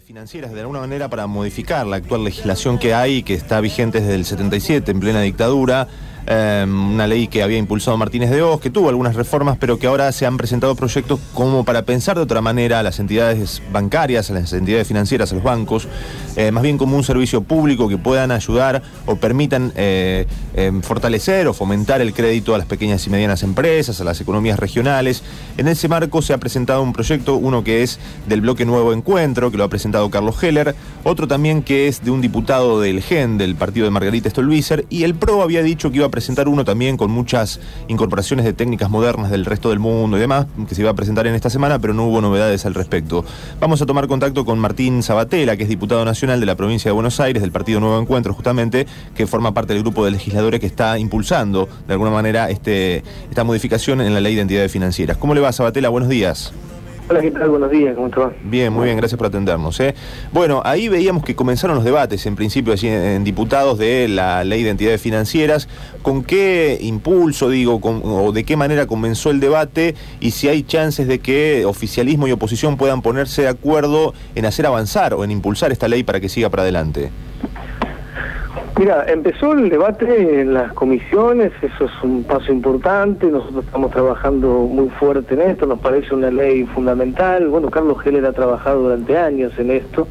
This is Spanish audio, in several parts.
financieras de alguna manera para modificar la actual legislación que hay, que está vigente desde el 77 en plena dictadura, eh, una ley que había impulsado Martínez de Oz, que tuvo algunas reformas, pero que ahora se han presentado proyectos como para pensar de otra manera a las entidades bancarias, a las entidades financieras, a los bancos, eh, más bien como un servicio público que puedan ayudar o permitan eh, fortalecer o fomentar el crédito a las pequeñas y medianas empresas, a las economías regionales. En ese marco se ha presentado un proyecto, uno que es del bloque Nuevo Encuentro, que lo ha presentado Carlos Heller, otro también que es de un diputado del GEN, del partido de Margarita Stolbizer, y el PRO había dicho que iba a presentar uno también con muchas incorporaciones de técnicas modernas del resto del mundo y demás, que se iba a presentar en esta semana, pero no hubo novedades al respecto. Vamos a tomar contacto con Martín Sabatella, que es diputado nacional de la provincia de Buenos Aires, del Partido Nuevo Encuentro, justamente, que forma parte del grupo de legisladores que está impulsando, de alguna manera, este, esta modificación en la ley de entidades financieras. ¿Cómo le va, Sabatella? Buenos días. Hola, ¿qué tal? Buenos días, ¿cómo va? Bien, muy bien, gracias por atendernos. ¿eh? Bueno, ahí veíamos que comenzaron los debates, en principio, allí en, diputados de la ley de entidades financieras. ¿Con qué impulso, digo, o de qué manera comenzó el debate y si hay chances de que oficialismo y oposición puedan ponerse de acuerdo en hacer avanzar o en impulsar esta ley para que siga para adelante? Mira, empezó el debate en las comisiones, eso es un paso importante, nosotros estamos trabajando muy fuerte en esto, nos parece una ley fundamental, bueno, Carlos Heller ha trabajado durante años en esto,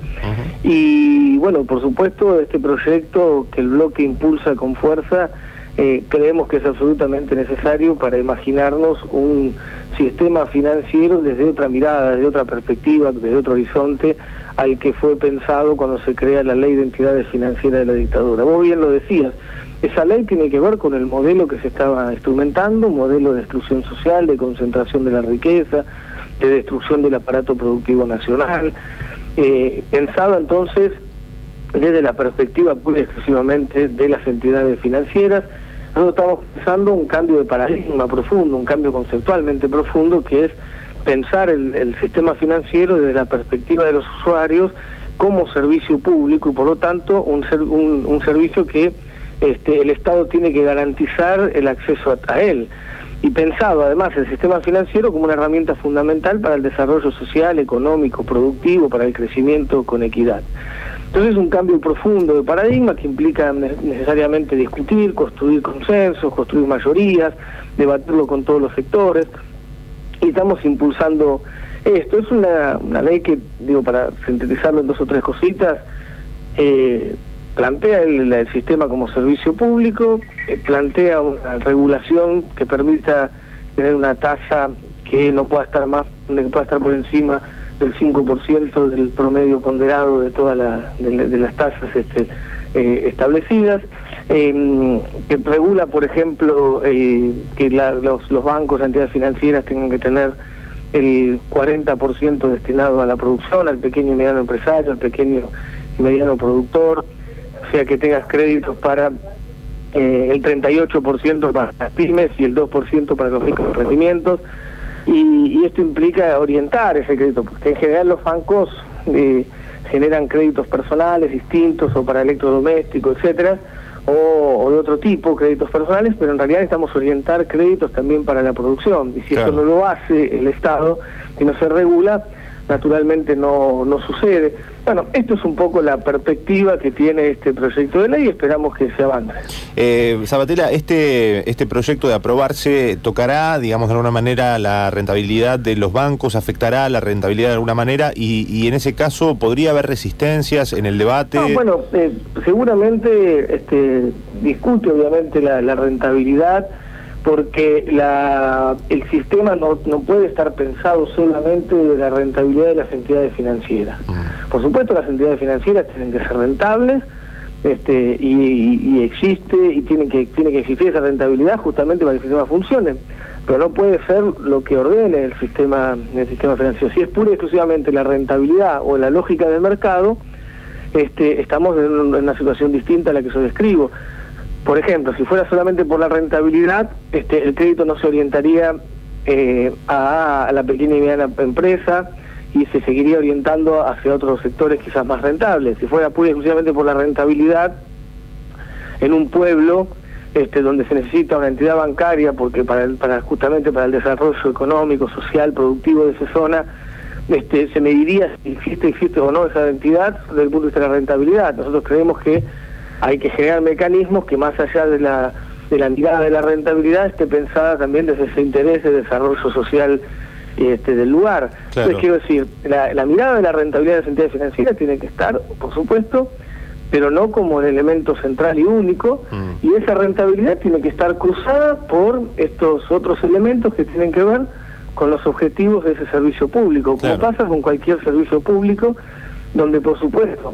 y bueno, por supuesto, este proyecto que el bloque impulsa con fuerza, eh, creemos que es absolutamente necesario para imaginarnos un sistema financiero desde otra mirada, desde otra perspectiva, desde otro horizonte al que fue pensado cuando se crea la ley de entidades financieras de la dictadura. Vos bien lo decías, esa ley tiene que ver con el modelo que se estaba instrumentando, un modelo de exclusión social, de concentración de la riqueza, de destrucción del aparato productivo nacional, eh, pensado entonces desde la perspectiva pura y exclusivamente de las entidades financieras, nosotros estamos pensando un cambio de paradigma profundo, un cambio conceptualmente profundo que es pensar el, sistema financiero desde la perspectiva de los usuarios como servicio público y por lo tanto un, un, servicio que este, el Estado tiene que garantizar el acceso a, a, él. Y pensado además el sistema financiero como una herramienta fundamental para el desarrollo social, económico, productivo, para el crecimiento con equidad. Entonces es un cambio profundo de paradigma que implica necesariamente discutir, construir consensos, construir mayorías, debatirlo con todos los sectores y estamos impulsando esto. Es una, ley que, digo, para sintetizarlo en dos o tres cositas, eh, plantea el, sistema como servicio público, eh, plantea una regulación que permita tener una tasa que no pueda estar más, que pueda estar por encima del 5% del promedio ponderado de todas las tasas este, eh, establecidas. Em, que regula, por ejemplo, que los, los bancos, entidades financieras tengan que tener el 40% destinado a la producción, al pequeño y mediano empresario, al pequeño y mediano productor, o sea que tengas créditos para eh, el 38% para las pymes y el 2% para los microemprendimientos. Y, y esto implica orientar ese crédito, porque en general los bancos eh, generan créditos personales distintos o para electrodomésticos, etcétera, o, de otro tipo, créditos personales, pero en realidad necesitamos orientar créditos también para la producción. Y si eso no lo hace el Estado y no se regula, naturalmente no, no sucede. Bueno, esto es un poco la perspectiva que tiene este proyecto de ley y esperamos que se avance. Eh, Sabatella, este, este proyecto de aprobarse tocará, digamos, de alguna manera la rentabilidad de los bancos, afectará la rentabilidad de alguna manera y, y en ese caso podría haber resistencias en el debate. bueno, eh, seguramente este, discute obviamente la, la rentabilidad porque la, el sistema no, no puede estar pensado solamente de la rentabilidad de las entidades financieras. Mm. Por supuesto, las entidades financieras tienen que ser rentables este, y, existe y tiene que, tiene que existir esa rentabilidad justamente para que el sistema funcione. Pero no puede ser lo que ordene el sistema, el sistema financiero. Si es pura y exclusivamente la rentabilidad o la lógica del mercado, este, estamos en una situación distinta a la que yo describo. Por ejemplo, si fuera solamente por la rentabilidad, este, el crédito no se orientaría eh, a, la pequeña y mediana empresa y se seguiría orientando hacia otros sectores quizás más rentables. Si fuera pura y exclusivamente por la rentabilidad, en un pueblo este, donde se necesita una entidad bancaria, porque para, para justamente para el desarrollo económico, social, productivo de esa zona, este, se mediría si existe, existe o no esa entidad desde el punto de vista de la rentabilidad. Nosotros creemos que hay que generar mecanismos que más allá de la, de la mirada de la rentabilidad esté pensada también desde ese interés de desarrollo social este, del lugar. Entonces quiero decir, la, la mirada de la rentabilidad de las entidades financieras tiene que estar, por supuesto, pero no como el elemento central y único, mm. y esa rentabilidad tiene que estar cruzada por estos otros elementos que tienen que ver con los objetivos de ese servicio público, como pasa con cualquier servicio público, donde por supuesto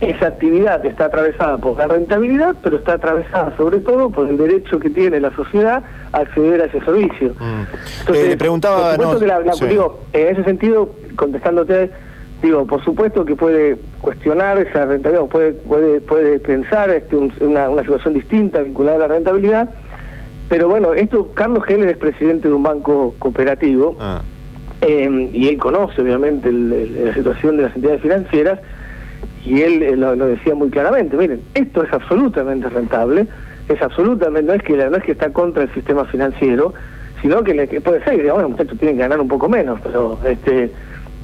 esa actividad está atravesada por la rentabilidad, pero está atravesada sobre todo por el derecho que tiene la sociedad a acceder a ese servicio. Mm. Entonces, eh, le preguntaba... digo, en ese sentido, contestándote digo, por supuesto que puede cuestionar esa rentabilidad, puede, puede, puede pensar este, una, una, situación distinta vinculada a la rentabilidad, pero bueno, esto, Carlos Heller es presidente de un banco cooperativo, ah. eh, y él conoce obviamente la situación de las entidades financieras, y él eh, lo, decía muy claramente, miren, esto es absolutamente rentable, es absolutamente, no es que no es que está contra el sistema financiero, sino que, le, que puede ser, digamos, bueno, muchachos tienen que ganar un poco menos, pero este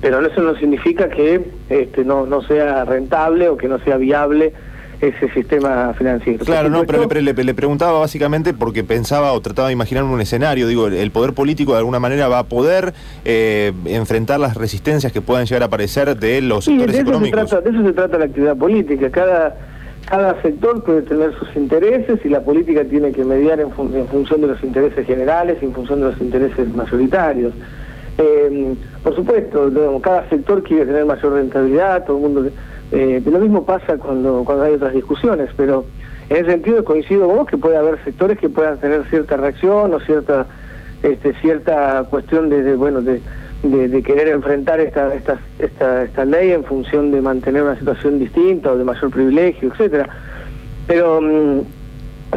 pero eso no significa que este, no, no sea rentable o que no sea viable ese sistema financiero. Claro, no, pero le, le, preguntaba básicamente porque pensaba o trataba de imaginar un escenario, digo, el poder político de alguna manera va a poder eh, enfrentar las resistencias que puedan llegar a aparecer de los sectores económicos. de eso se trata la actividad política, cada, cada sector puede tener sus intereses y la política tiene que mediar en, en función de los intereses generales y en función de los intereses mayoritarios. Eh, por supuesto, cada sector quiere tener mayor rentabilidad, todo el mundo... Eh, lo mismo pasa cuando, cuando hay otras discusiones, pero en ese sentido coincido con vos que puede haber sectores que puedan tener cierta reacción o cierta este, cierta cuestión de, bueno de, querer enfrentar esta, esta, esta, esta ley en función de mantener una situación distinta o de mayor privilegio, etcétera. Pero mm,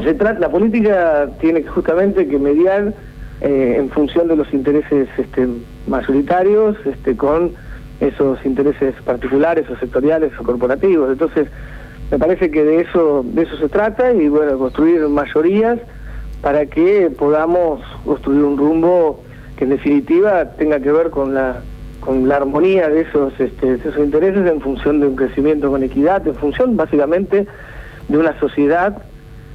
se trata, la política tiene justamente que mediar eh, en función de los intereses este, mayoritarios este, con esos intereses particulares o sectoriales o corporativos. Entonces, me parece que de eso, de eso se trata y bueno, construir mayorías para que podamos construir un rumbo que en definitiva tenga que ver con la con la armonía de esos, este, de esos intereses en función de un crecimiento con equidad, en función básicamente de una sociedad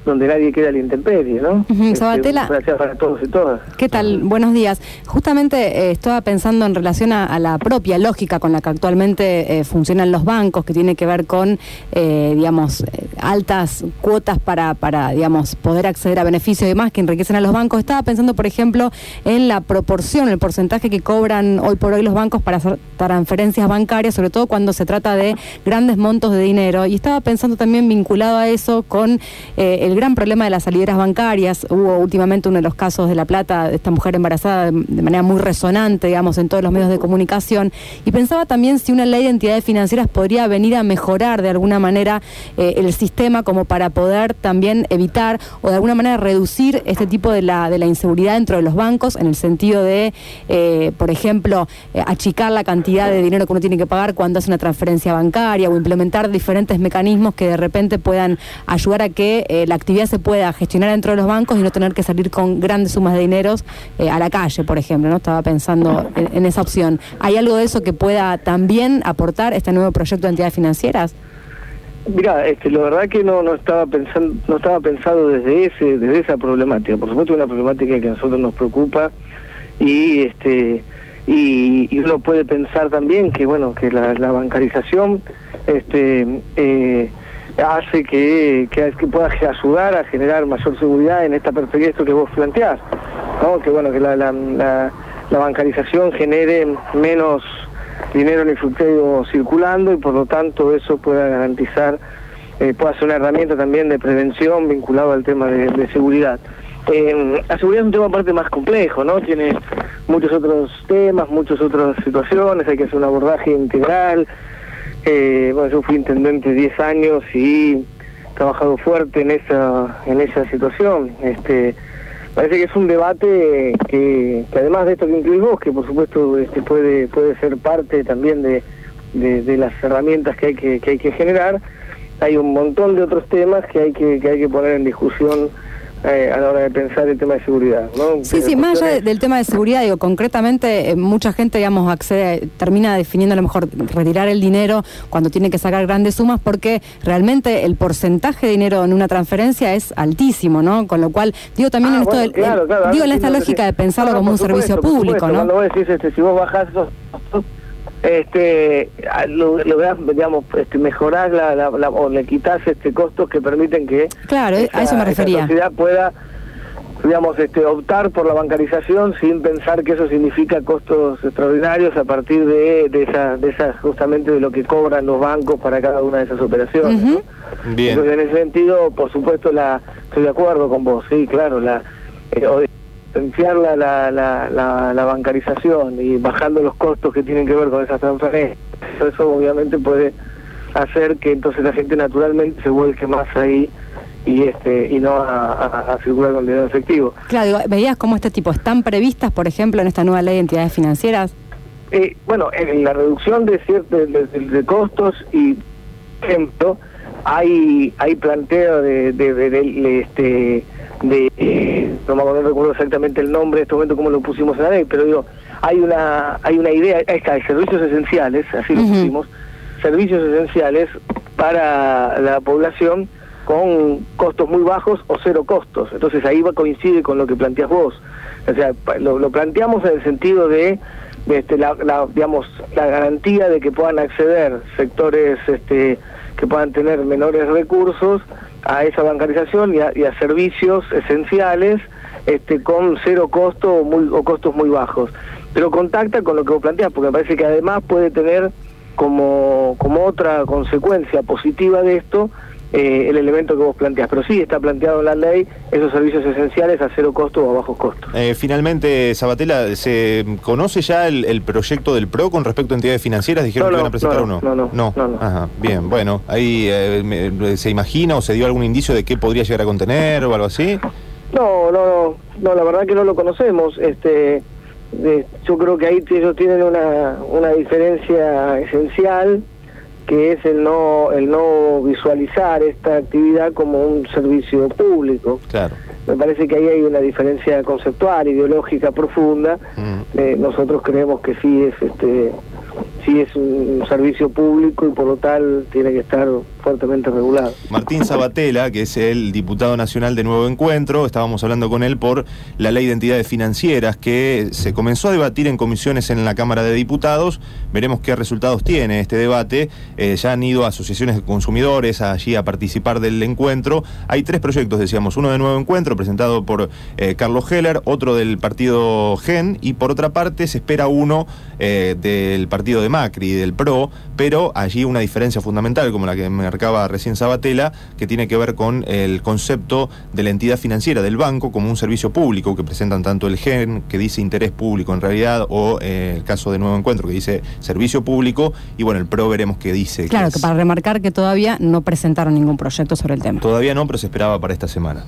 donde nadie queda a la intemperie, ¿no? Sabatella. Gracias para todos y todas. ¿Qué tal? Buenos días. Justamente eh, estaba pensando en relación a, la propia lógica con la que actualmente eh, funcionan los bancos, que tiene que ver con, eh, digamos, altas cuotas para, para, digamos, poder acceder a beneficios y demás que enriquecen a los bancos. Estaba pensando, por ejemplo, en la proporción, el porcentaje que cobran hoy por hoy los bancos para hacer transferencias bancarias, sobre todo cuando se trata de grandes montos de dinero. Y estaba pensando también vinculado a eso con el el gran problema de las salideras bancarias. Hubo últimamente uno de los casos de La Plata, de esta mujer embarazada, de, manera muy resonante, digamos, en todos los medios de comunicación. Y pensaba también si una ley de entidades financieras podría venir a mejorar de alguna manera eh, el sistema como para poder también evitar o de alguna manera reducir este tipo de la, de la inseguridad dentro de los bancos, en el sentido de, eh, por ejemplo, eh, achicar la cantidad de dinero que uno tiene que pagar cuando hace una transferencia bancaria o implementar diferentes mecanismos que de repente puedan ayudar a que la actividad se pueda gestionar dentro de los bancos y no tener que salir con grandes sumas de dinero eh, a la calle, por ejemplo, ¿no? Estaba pensando en, esa opción. ¿Hay algo de eso que pueda también aportar este nuevo proyecto de entidades financieras? Mira, este, la verdad que no estaba pensando no estaba pensado desde ese desde esa problemática. Por supuesto, es una problemática que a nosotros nos preocupa y este y, uno puede pensar también que bueno que la, la bancarización este eh, hace que, que, pueda ayudar a generar mayor seguridad en esta perspectiva esto que vos planteás, ¿no? que bueno que la, la, la, bancarización genere menos dinero en efectivo circulando y por lo tanto eso pueda garantizar, eh, pueda ser una herramienta también de prevención vinculado al tema de, seguridad. Eh, la seguridad es un tema aparte más complejo, ¿no? Tiene muchos otros temas, muchas otras situaciones, hay que hacer un abordaje integral, eh, bueno, yo fui intendente 10 años y he trabajado fuerte en esa en esa situación. Este, parece que es un debate que, además de esto que incluís vos, que por supuesto este, puede puede ser parte también de, de, las herramientas que hay que, que hay que generar, hay un montón de otros temas que hay que, que hay que poner en discusión eh, a la hora de pensar el tema de seguridad. ¿no? Sí, sí, más allá del tema de seguridad, digo, concretamente, eh, mucha gente, digamos, accede, termina definiendo a lo mejor retirar el dinero cuando tiene que sacar grandes sumas, porque realmente el porcentaje de dinero en una transferencia es altísimo, ¿no? Con lo cual, digo también Ah, en esto, bueno, del- claro, el- claro, digo en esta lógica de pensarlo No, no, como un servicio público, supuesto. ¿no? Cuando vos decís, este, si vos bajás esos este, a- lo, lográs, digamos, este, mejorar la, la- la- o le quitas este, costos que permiten que Claro, eh, a eso me esa refería. sociedad pueda digamos este optar por la bancarización sin pensar que eso significa costos extraordinarios a partir de, de esa de esa justamente de lo que cobran los bancos para cada una de esas operaciones. Bien. entonces en ese sentido por supuesto la estoy de acuerdo con vos sí claro la eh, potenciar la, la, la, la, bancarización y bajando los costos que tienen que ver con esas transferencias eso obviamente puede hacer que entonces la gente naturalmente se vuelque más ahí y este y no a, a- a circular con dinero efectivo Claro, veías cómo este tipo están previstas, por ejemplo, en esta nueva ley de entidades financieras. Eh, bueno, en la reducción de, de, de- de costos y, por ejemplo, hay hay planteo de- de- este de no me recuerdo exactamente el nombre en este momento como lo pusimos en la ley, pero digo hay una hay una idea ahí está hay servicios esenciales así lo pusimos servicios esenciales para la población con costos muy bajos o cero costos. Entonces ahí va coincide con lo que planteas vos. O sea, lo, lo planteamos en el sentido de, de, este, la, la, digamos, la garantía de que puedan acceder sectores este, que puedan tener menores recursos a esa bancarización y a, y a servicios esenciales este, con cero costo o, muy, o costos muy bajos. Pero contacta con lo que vos planteas, porque me parece que además puede tener como, como otra consecuencia positiva de esto eh, el elemento que vos planteás. Pero sí está planteado en la ley esos servicios esenciales a cero costo o a bajos costos. Eh, finalmente, Sabatella, ¿se conoce ya el, el proyecto del PRO con respecto a entidades financieras? ¿Dijeron No, que no, van a presentar no, o no? no, no. Ajá, bien, bueno, ahí eh, me- se imagina o se dio algún indicio de qué podría llegar a contener o algo así. No, no, no, no, la verdad que no lo conocemos. Este, de- yo creo que ahí ellos tienen una, una diferencia esencial que es el no el no visualizar esta actividad como un servicio público. Claro. Me parece que ahí hay una diferencia conceptual, ideológica profunda. Mm. Eh, nosotros creemos que sí es este sí es un servicio público y por lo tal tiene que estar fuertemente regulado. Martín Sabatella, que es el diputado nacional de Nuevo Encuentro, estábamos hablando con él por la ley de entidades financieras que se comenzó a debatir en comisiones en la Cámara de Diputados. Veremos qué resultados tiene este debate. Eh, ya han ido asociaciones de consumidores allí a participar del encuentro. Hay tres proyectos, decíamos, uno de Nuevo Encuentro presentado por eh, Carlos Heller, otro del partido GEN y por otra parte se espera uno eh, del partido de Macri, del PRO, pero allí una diferencia fundamental, como la que marcaba recién Sabatella, que tiene que ver con el concepto de la entidad financiera, del banco, como un servicio público que presentan tanto el GEN, que dice interés público en realidad, o eh, el caso de Nuevo Encuentro, que dice servicio público, y bueno, el PRO veremos qué dice. Claro, es- que para remarcar que todavía no presentaron ningún proyecto sobre el tema. Todavía no, pero se esperaba para esta semana.